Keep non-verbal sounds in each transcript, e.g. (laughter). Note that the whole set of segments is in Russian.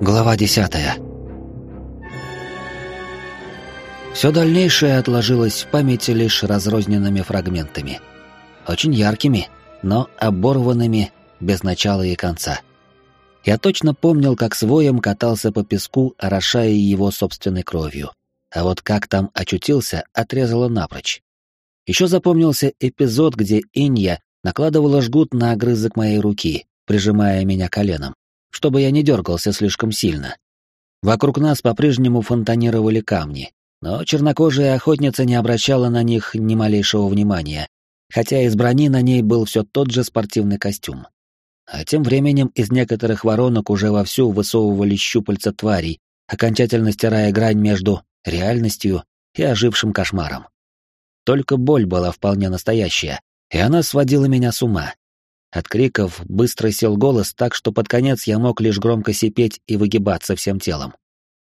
Глава десятая. Все дальнейшее отложилось в памяти лишь разрозненными фрагментами. Очень яркими, но оборванными, без начала и конца. Я точно помнил, как своем катался по песку, орошая его собственной кровью. А вот как там очутился, отрезало напрочь. Еще запомнился эпизод, где Инья накладывала жгут на огрызок моей руки, прижимая меня коленом чтобы я не дергался слишком сильно. Вокруг нас по-прежнему фонтанировали камни, но чернокожая охотница не обращала на них ни малейшего внимания, хотя из брони на ней был все тот же спортивный костюм. А тем временем из некоторых воронок уже вовсю высовывали щупальца тварей, окончательно стирая грань между реальностью и ожившим кошмаром. Только боль была вполне настоящая, и она сводила меня с ума, от криков быстро сел голос так, что под конец я мог лишь громко сипеть и выгибаться всем телом.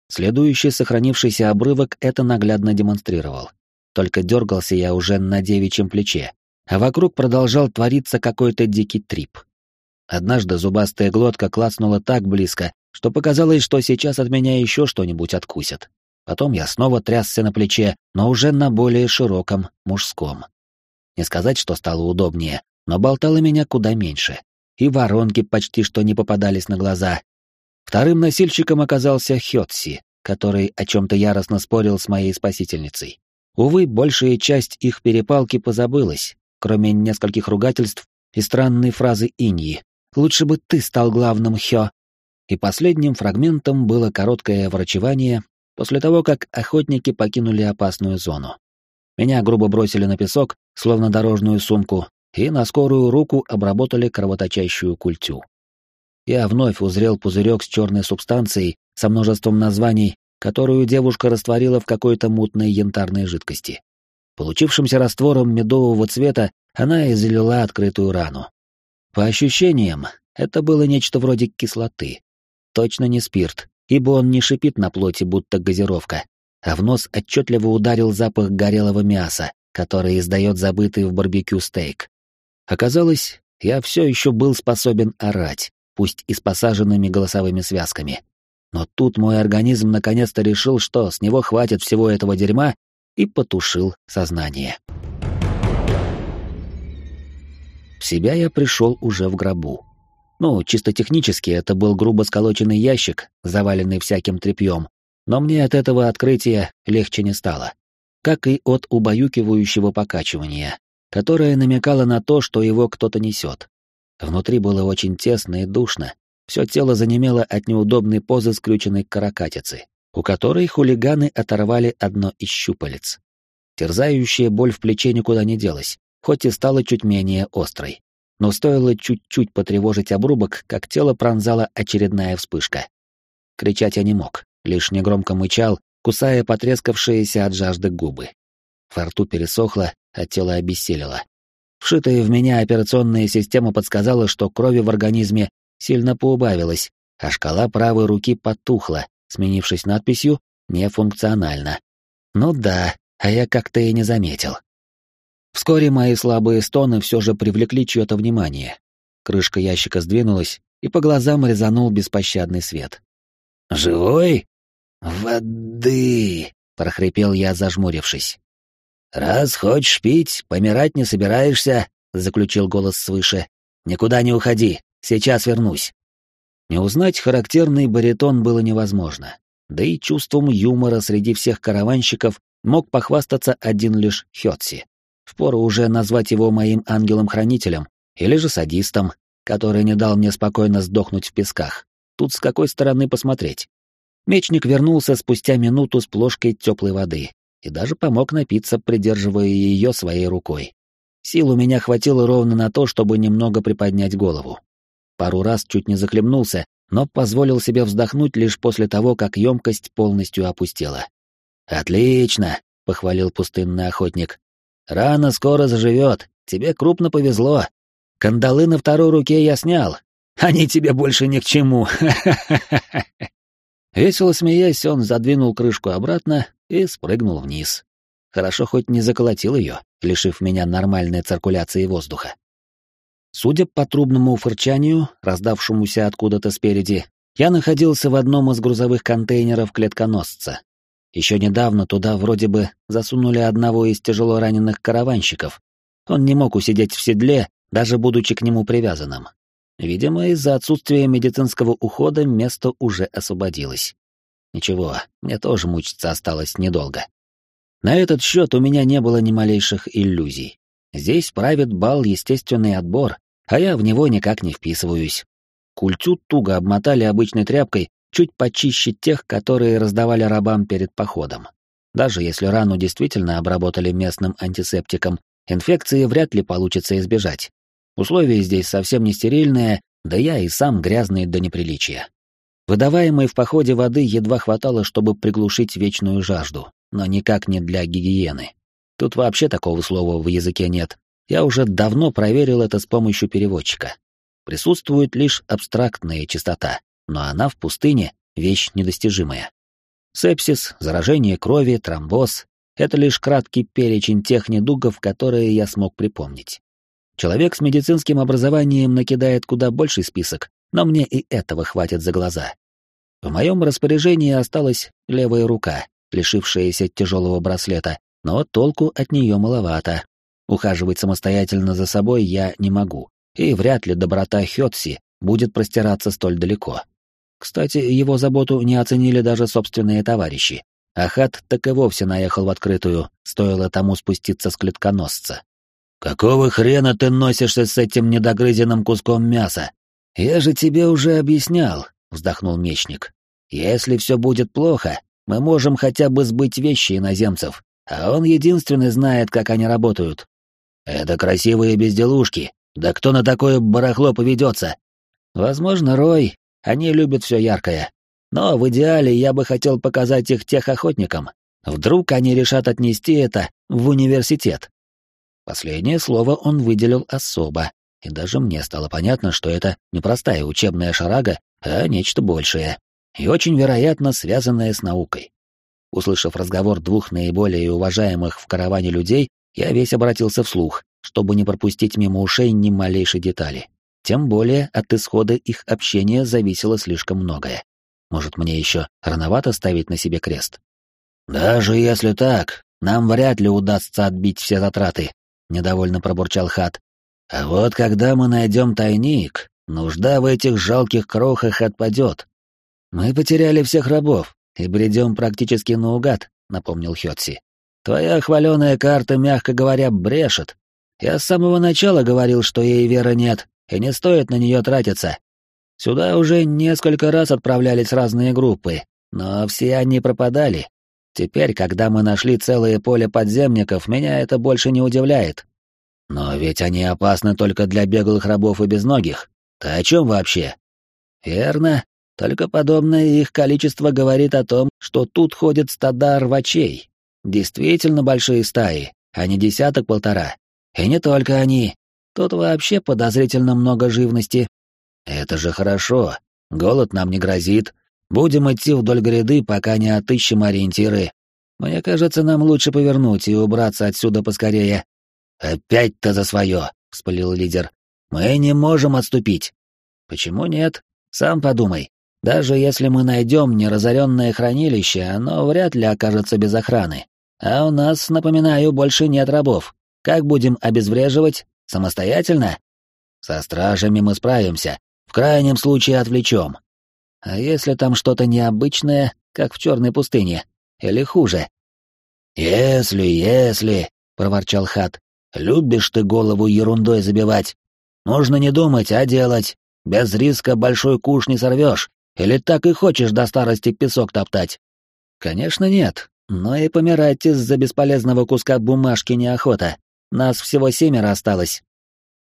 Следующий сохранившийся обрывок это наглядно демонстрировал. Только дергался я уже на девичьем плече, а вокруг продолжал твориться какой-то дикий трип. Однажды зубастая глотка клацнула так близко, что показалось, что сейчас от меня еще что-нибудь откусят. Потом я снова трясся на плече, но уже на более широком, мужском. Не сказать, что стало удобнее, но болтало меня куда меньше, и воронки почти что не попадались на глаза. Вторым носильщиком оказался Хётси, который о чем-то яростно спорил с моей спасительницей. Увы, большая часть их перепалки позабылась, кроме нескольких ругательств и странной фразы Иньи «Лучше бы ты стал главным, Хё». И последним фрагментом было короткое врачевание после того, как охотники покинули опасную зону. Меня грубо бросили на песок, словно дорожную сумку, и на скорую руку обработали кровоточащую культю. Я вновь узрел пузырек с черной субстанцией со множеством названий, которую девушка растворила в какой-то мутной янтарной жидкости. Получившимся раствором медового цвета она и залила открытую рану. По ощущениям, это было нечто вроде кислоты. Точно не спирт, ибо он не шипит на плоти, будто газировка, а в нос отчетливо ударил запах горелого мяса, который издает забытый в барбекю стейк. Оказалось, я все еще был способен орать, пусть и с посаженными голосовыми связками. Но тут мой организм наконец-то решил, что с него хватит всего этого дерьма, и потушил сознание. В себя я пришел уже в гробу. Ну, чисто технически это был грубо сколоченный ящик, заваленный всяким тряпьем, но мне от этого открытия легче не стало. Как и от убаюкивающего покачивания, которая намекала на то, что его кто-то несет. Внутри было очень тесно и душно, все тело занемело от неудобной позы скрюченной каракатицы, у которой хулиганы оторвали одно из щупалец. Терзающая боль в плече никуда не делась, хоть и стала чуть менее острой. Но стоило чуть-чуть потревожить обрубок, как тело пронзала очередная вспышка. Кричать я не мог, лишь негромко мычал, кусая потрескавшиеся от жажды губы. Во рту пересохло, а тело обессилело. Вшитая в меня операционная система подсказала, что крови в организме сильно поубавилось, а шкала правой руки потухла, сменившись надписью «нефункционально». Ну да, а я как-то и не заметил. Вскоре мои слабые стоны все же привлекли чье-то внимание. Крышка ящика сдвинулась, и по глазам резанул беспощадный свет. «Живой?» «Воды!» — прохрипел я, зажмурившись. «Раз хочешь пить, помирать не собираешься», — заключил голос свыше. «Никуда не уходи, сейчас вернусь». Не узнать характерный баритон было невозможно, да и чувством юмора среди всех караванщиков мог похвастаться один лишь Хётси. Впору уже назвать его моим ангелом-хранителем или же садистом, который не дал мне спокойно сдохнуть в песках. Тут с какой стороны посмотреть? Мечник вернулся спустя минуту с плошкой теплой воды, и даже помог напиться, придерживая ее своей рукой. Сил у меня хватило ровно на то, чтобы немного приподнять голову. Пару раз чуть не захлебнулся, но позволил себе вздохнуть лишь после того, как емкость полностью опустела. «Отлично!» — похвалил пустынный охотник. «Рана скоро заживет, тебе крупно повезло. Кандалы на второй руке я снял. Они тебе больше ни к чему. (laughs) Весело смеясь, он задвинул крышку обратно и спрыгнул вниз. Хорошо хоть не заколотил ее, лишив меня нормальной циркуляции воздуха. Судя по трубному фырчанию, раздавшемуся откуда-то спереди, Я находился в одном из грузовых контейнеров клетконосца. Еще недавно туда вроде бы засунули одного из тяжело раненых караванщиков. Он не мог усидеть в седле, даже будучи к нему привязанным. Видимо, из-за отсутствия медицинского ухода место уже освободилось. Ничего, мне тоже мучиться осталось недолго. На этот счет у меня не было ни малейших иллюзий. Здесь правит бал естественный отбор, а я в него никак не вписываюсь. Культю туго обмотали обычной тряпкой, чуть почище тех, которые раздавали рабам перед походом. Даже если рану действительно обработали местным антисептиком, инфекции вряд ли получится избежать. Условия здесь совсем не стерильные, да я и сам грязный до неприличия. Выдаваемой в походе воды едва хватало, чтобы приглушить вечную жажду, но никак не для гигиены. Тут вообще такого слова в языке нет. Я уже давно проверил это с помощью переводчика. Присутствует лишь абстрактная чистота, но она в пустыне — вещь недостижимая. Сепсис, заражение крови, тромбоз — это лишь краткий перечень тех недугов, которые я смог припомнить. Человек с медицинским образованием накидает куда больший список, но мне и этого хватит за глаза. В моем распоряжении осталась левая рука, лишившаяся тяжелого браслета, но толку от нее маловато. Ухаживать самостоятельно за собой я не могу, и вряд ли доброта Хётси будет простираться столь далеко. Кстати, его заботу не оценили даже собственные товарищи. Ахат так и вовсе наехал в открытую, стоило тому спуститься с клетконосца. «Какого хрена ты носишься с этим недогрызенным куском мяса?» «Я же тебе уже объяснял», — вздохнул мечник. «Если все будет плохо, мы можем хотя бы сбыть вещи иноземцев, а он единственный знает, как они работают». «Это красивые безделушки. Да кто на такое барахло поведется?» «Возможно, Рой. Они любят все яркое. Но в идеале я бы хотел показать их тех охотникам. Вдруг они решат отнести это в университет. Последнее слово он выделил особо, и даже мне стало понятно, что это не простая учебная шарага, а нечто большее, и очень вероятно связанное с наукой. Услышав разговор двух наиболее уважаемых в караване людей, я весь обратился вслух, чтобы не пропустить мимо ушей ни малейшей детали. Тем более от исхода их общения зависело слишком многое. Может, мне еще рановато ставить на себе крест? «Даже если так, нам вряд ли удастся отбить все затраты», недовольно пробурчал Хат. А вот когда мы найдем тайник, нужда в этих жалких крохах отпадет. Мы потеряли всех рабов и бредем практически наугад, напомнил Хётси. Твоя хваленая карта, мягко говоря, брешет. Я с самого начала говорил, что ей веры нет, и не стоит на нее тратиться. Сюда уже несколько раз отправлялись разные группы, но все они пропадали, Теперь, когда мы нашли целое поле подземников, меня это больше не удивляет. Но ведь они опасны только для беглых рабов и безногих. Ты о чем вообще? Верно. Только подобное их количество говорит о том, что тут ходят стада рвачей. Действительно большие стаи, а не десяток-полтора. И не только они. Тут вообще подозрительно много живности. Это же хорошо. Голод нам не грозит, Будем идти вдоль гряды, пока не отыщем ориентиры. Мне кажется, нам лучше повернуть и убраться отсюда поскорее. Опять-то за свое, вспылил лидер. Мы не можем отступить. Почему нет? Сам подумай. Даже если мы найдем неразоренное хранилище, оно вряд ли окажется без охраны. А у нас, напоминаю, больше нет рабов. Как будем обезвреживать? Самостоятельно? Со стражами мы справимся. В крайнем случае отвлечем. А если там что-то необычное, как в черной пустыне? Или хуже? «Если, если», — проворчал Хат, — «любишь ты голову ерундой забивать. Нужно не думать, а делать. Без риска большой куш не сорвешь. Или так и хочешь до старости песок топтать?» «Конечно нет, но и помирать из-за бесполезного куска бумажки неохота. Нас всего семеро осталось».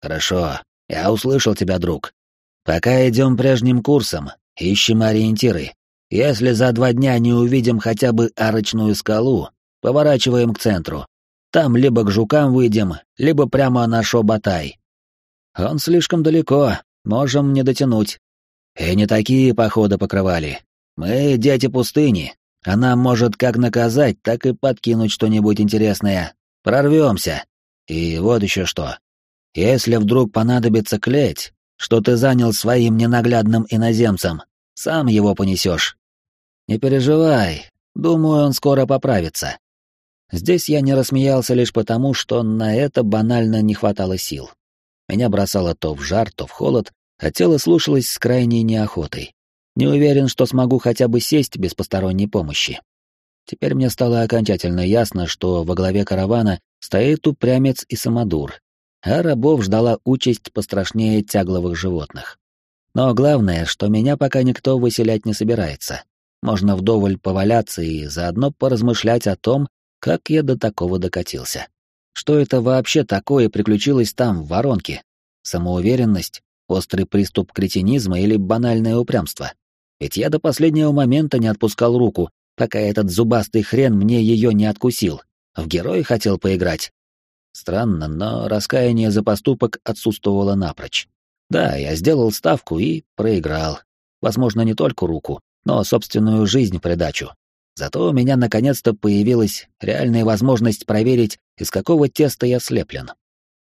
«Хорошо, я услышал тебя, друг. Пока идем прежним курсом, Ищем ориентиры. Если за два дня не увидим хотя бы арочную скалу, поворачиваем к центру. Там либо к жукам выйдем, либо прямо на Шобатай. Он слишком далеко, можем не дотянуть. И не такие походы покрывали. Мы дети пустыни, а нам может как наказать, так и подкинуть что-нибудь интересное. Прорвемся. И вот еще что. Если вдруг понадобится клеть, что ты занял своим ненаглядным иноземцем, сам его понесешь. Не переживай, думаю, он скоро поправится. Здесь я не рассмеялся лишь потому, что на это банально не хватало сил. Меня бросало то в жар, то в холод, а тело слушалось с крайней неохотой. Не уверен, что смогу хотя бы сесть без посторонней помощи. Теперь мне стало окончательно ясно, что во главе каравана стоит упрямец и самодур, а рабов ждала участь пострашнее тягловых животных. Но главное, что меня пока никто выселять не собирается. Можно вдоволь поваляться и заодно поразмышлять о том, как я до такого докатился. Что это вообще такое приключилось там, в воронке? Самоуверенность, острый приступ кретинизма или банальное упрямство? Ведь я до последнего момента не отпускал руку, пока этот зубастый хрен мне ее не откусил. В героя хотел поиграть. Странно, но раскаяние за поступок отсутствовало напрочь. Да, я сделал ставку и проиграл. Возможно, не только руку, но собственную жизнь придачу. Зато у меня наконец-то появилась реальная возможность проверить, из какого теста я слеплен.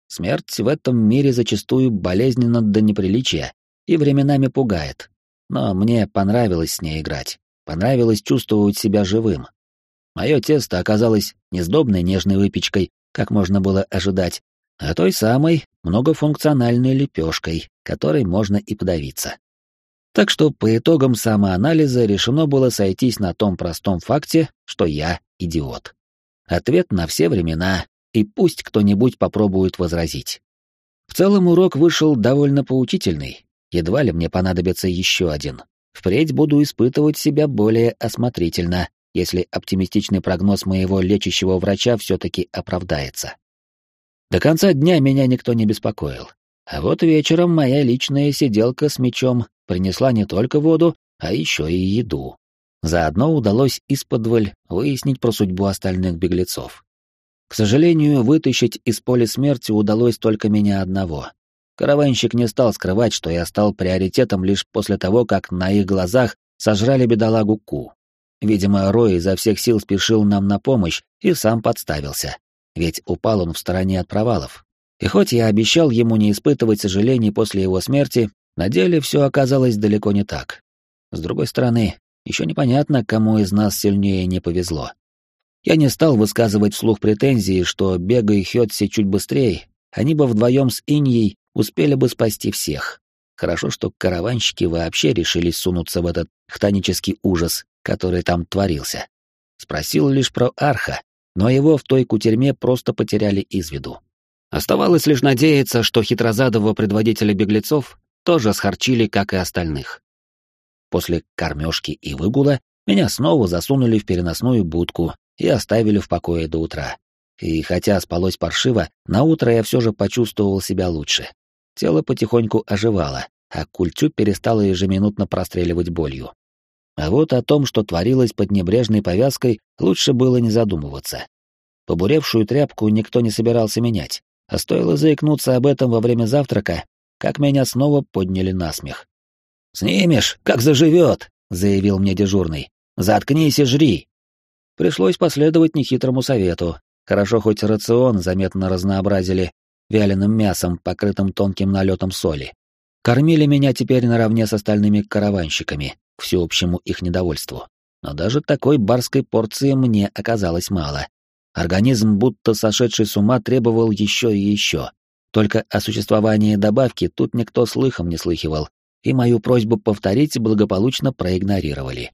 Смерть в этом мире зачастую болезненна до неприличия и временами пугает. Но мне понравилось с ней играть, понравилось чувствовать себя живым. Мое тесто оказалось не сдобной нежной выпечкой, как можно было ожидать, а той самой многофункциональной лепешкой, которой можно и подавиться. Так что по итогам самоанализа решено было сойтись на том простом факте, что я идиот. Ответ на все времена, и пусть кто-нибудь попробует возразить. В целом урок вышел довольно поучительный, едва ли мне понадобится еще один. Впредь буду испытывать себя более осмотрительно, если оптимистичный прогноз моего лечащего врача все-таки оправдается. До конца дня меня никто не беспокоил. А вот вечером моя личная сиделка с мечом принесла не только воду, а еще и еду. Заодно удалось исподволь выяснить про судьбу остальных беглецов. К сожалению, вытащить из поля смерти удалось только меня одного. Караванщик не стал скрывать, что я стал приоритетом лишь после того, как на их глазах сожрали бедолагу Ку. Видимо, Рой изо всех сил спешил нам на помощь и сам подставился. Ведь упал он в стороне от провалов. И хоть я обещал ему не испытывать сожалений после его смерти, на деле все оказалось далеко не так. С другой стороны, еще непонятно, кому из нас сильнее не повезло. Я не стал высказывать вслух претензии, что Бега и Хётси чуть быстрее, они бы вдвоем с Иньей успели бы спасти всех. Хорошо, что караванщики вообще решились сунуться в этот хтонический ужас, который там творился. Спросил лишь про Арха, но его в той кутерьме просто потеряли из виду. Оставалось лишь надеяться, что хитрозадого предводителя беглецов тоже схарчили, как и остальных. После кормежки и выгула меня снова засунули в переносную будку и оставили в покое до утра. И хотя спалось паршиво, на утро я все же почувствовал себя лучше. Тело потихоньку оживало, а культю перестало ежеминутно простреливать болью. А вот о том, что творилось под небрежной повязкой, лучше было не задумываться. Побуревшую тряпку никто не собирался менять, а стоило заикнуться об этом во время завтрака, как меня снова подняли на смех. «Снимешь, как заживет!» — заявил мне дежурный. «Заткнись и жри!» Пришлось последовать нехитрому совету. Хорошо хоть рацион заметно разнообразили вяленым мясом, покрытым тонким налетом соли. Кормили меня теперь наравне с остальными караванщиками, к всеобщему их недовольству. Но даже такой барской порции мне оказалось мало. Организм, будто сошедший с ума, требовал еще и еще. Только о существовании добавки тут никто слыхом не слыхивал, и мою просьбу повторить благополучно проигнорировали.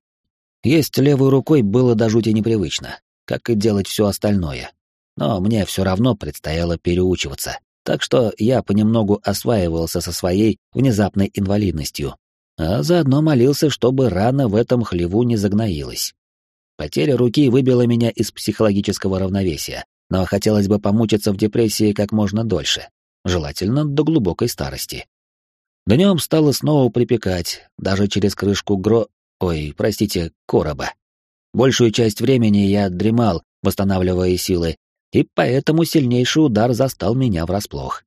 Есть левой рукой было до жути непривычно, как и делать все остальное. Но мне все равно предстояло переучиваться, так что я понемногу осваивался со своей внезапной инвалидностью, а заодно молился, чтобы рана в этом хлеву не загноилась. Потеря руки выбила меня из психологического равновесия, но хотелось бы помучиться в депрессии как можно дольше желательно до глубокой старости. Днем стало снова припекать, даже через крышку гро... Ой, простите, короба. Большую часть времени я дремал, восстанавливая силы, и поэтому сильнейший удар застал меня врасплох.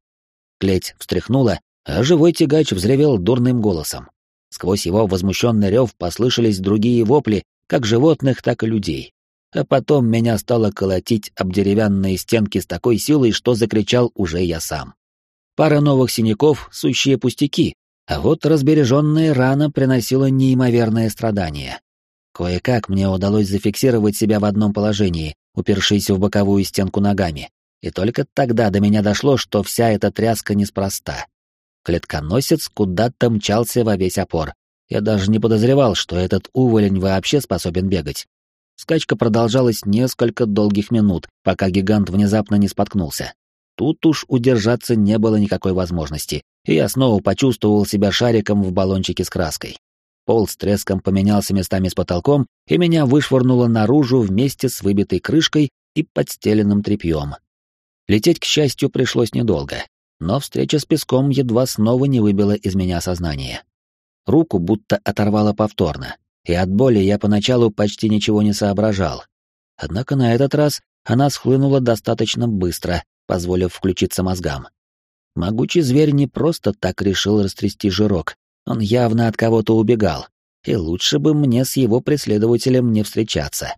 Клеть встряхнула, а живой тягач взревел дурным голосом. Сквозь его возмущенный рев послышались другие вопли, как животных, так и людей. А потом меня стало колотить об деревянные стенки с такой силой, что закричал уже я сам. Пара новых синяков — сущие пустяки, А вот разбереженная рана приносила неимоверное страдание. Кое-как мне удалось зафиксировать себя в одном положении, упершись в боковую стенку ногами. И только тогда до меня дошло, что вся эта тряска неспроста. Клетконосец куда-то мчался во весь опор. Я даже не подозревал, что этот уволень вообще способен бегать. Скачка продолжалась несколько долгих минут, пока гигант внезапно не споткнулся. Тут уж удержаться не было никакой возможности, и я снова почувствовал себя шариком в баллончике с краской. Пол с треском поменялся местами с потолком, и меня вышвырнуло наружу вместе с выбитой крышкой и подстеленным тряпьем. Лететь, к счастью, пришлось недолго, но встреча с песком едва снова не выбила из меня сознание. Руку будто оторвало повторно, и от боли я поначалу почти ничего не соображал. Однако на этот раз она схлынула достаточно быстро, позволив включиться мозгам. Могучий зверь не просто так решил растрясти жирок, он явно от кого-то убегал, и лучше бы мне с его преследователем не встречаться.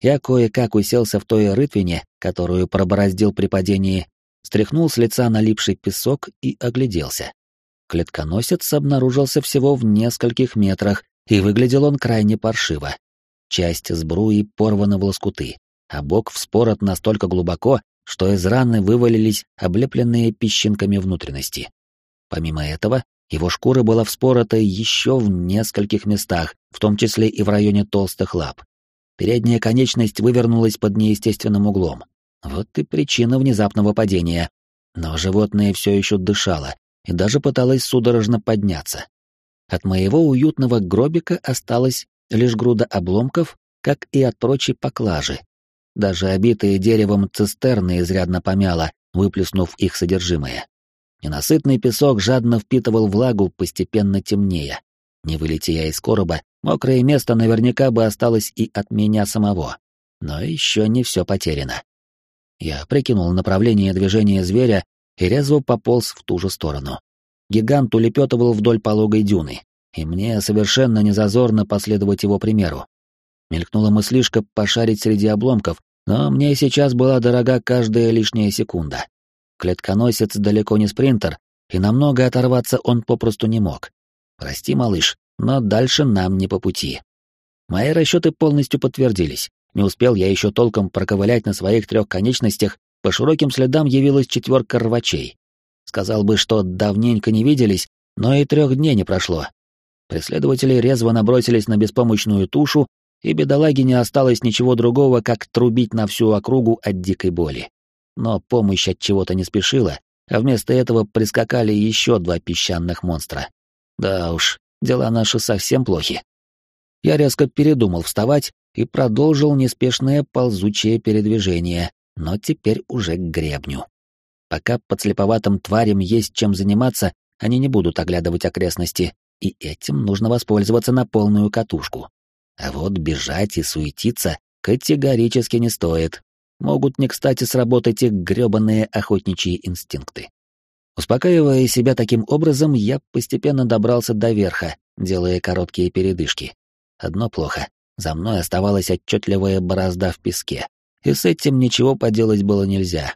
Я кое-как уселся в той рытвине, которую пробороздил при падении, стряхнул с лица налипший песок и огляделся. Клетконосец обнаружился всего в нескольких метрах, и выглядел он крайне паршиво. Часть сбруи порвана в лоскуты, а бок вспорот настолько глубоко, что из раны вывалились облепленные песчинками внутренности. Помимо этого, его шкура была вспорота еще в нескольких местах, в том числе и в районе толстых лап. Передняя конечность вывернулась под неестественным углом. Вот и причина внезапного падения. Но животное все еще дышало и даже пыталось судорожно подняться. От моего уютного гробика осталась лишь груда обломков, как и от прочей поклажи. Даже обитые деревом цистерны изрядно помяло, выплеснув их содержимое. Ненасытный песок жадно впитывал влагу, постепенно темнее. Не вылети я из короба, мокрое место наверняка бы осталось и от меня самого. Но еще не все потеряно. Я прикинул направление движения зверя и резво пополз в ту же сторону. Гигант улепетывал вдоль пологой дюны, и мне совершенно незазорно последовать его примеру. Мелькнула мыслишка пошарить среди обломков, но мне сейчас была дорога каждая лишняя секунда. Клетконосец далеко не спринтер, и намного оторваться он попросту не мог. Прости, малыш, но дальше нам не по пути. Мои расчеты полностью подтвердились. Не успел я еще толком проковылять на своих трех конечностях, по широким следам явилась четверка рвачей. Сказал бы, что давненько не виделись, но и трех дней не прошло. Преследователи резво набросились на беспомощную тушу, и бедолаге не осталось ничего другого, как трубить на всю округу от дикой боли но помощь от чего-то не спешила, а вместо этого прискакали еще два песчаных монстра. Да уж, дела наши совсем плохи. Я резко передумал вставать и продолжил неспешное ползучее передвижение, но теперь уже к гребню. Пока подслеповатым тварям есть чем заниматься, они не будут оглядывать окрестности, и этим нужно воспользоваться на полную катушку. А вот бежать и суетиться категорически не стоит, могут не кстати сработать их грёбаные охотничьи инстинкты. Успокаивая себя таким образом, я постепенно добрался до верха, делая короткие передышки. Одно плохо. За мной оставалась отчетливая борозда в песке, и с этим ничего поделать было нельзя.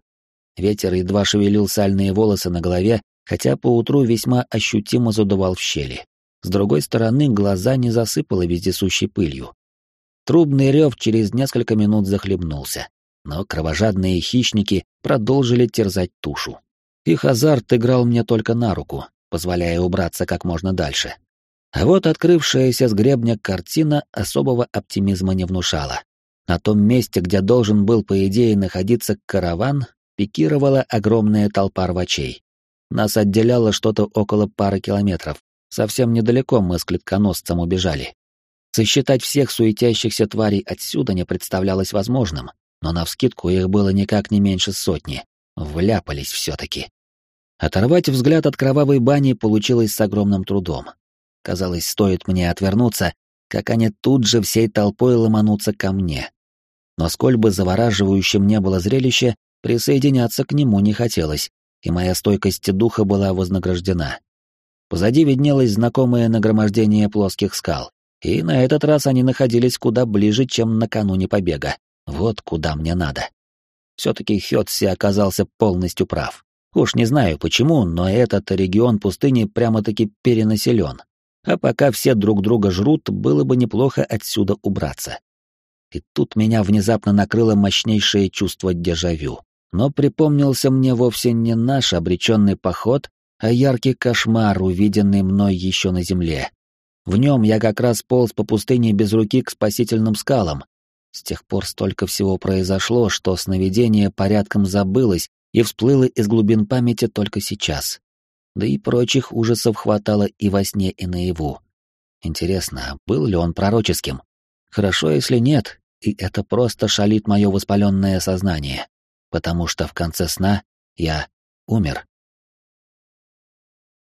Ветер едва шевелил сальные волосы на голове, хотя поутру весьма ощутимо задувал в щели. С другой стороны, глаза не засыпало вездесущей пылью. Трубный рев через несколько минут захлебнулся но кровожадные хищники продолжили терзать тушу. Их азарт играл мне только на руку, позволяя убраться как можно дальше. А вот открывшаяся с гребня картина особого оптимизма не внушала. На том месте, где должен был, по идее, находиться караван, пикировала огромная толпа рвачей. Нас отделяло что-то около пары километров. Совсем недалеко мы с клетконосцем убежали. Сосчитать всех суетящихся тварей отсюда не представлялось возможным, но навскидку их было никак не меньше сотни. Вляпались все-таки. Оторвать взгляд от кровавой бани получилось с огромным трудом. Казалось, стоит мне отвернуться, как они тут же всей толпой ломанутся ко мне. Но сколь бы завораживающим не было зрелище, присоединяться к нему не хотелось, и моя стойкость духа была вознаграждена. Позади виднелось знакомое нагромождение плоских скал, и на этот раз они находились куда ближе, чем накануне побега. Вот куда мне надо. Все-таки Хёдси оказался полностью прав. Уж не знаю почему, но этот регион пустыни прямо-таки перенаселен. А пока все друг друга жрут, было бы неплохо отсюда убраться. И тут меня внезапно накрыло мощнейшее чувство дежавю. Но припомнился мне вовсе не наш обреченный поход, а яркий кошмар, увиденный мной еще на земле. В нем я как раз полз по пустыне без руки к спасительным скалам. С тех пор столько всего произошло, что сновидение порядком забылось и всплыло из глубин памяти только сейчас. Да и прочих ужасов хватало и во сне, и наяву. Интересно, был ли он пророческим? Хорошо, если нет, и это просто шалит мое воспаленное сознание, потому что в конце сна я умер.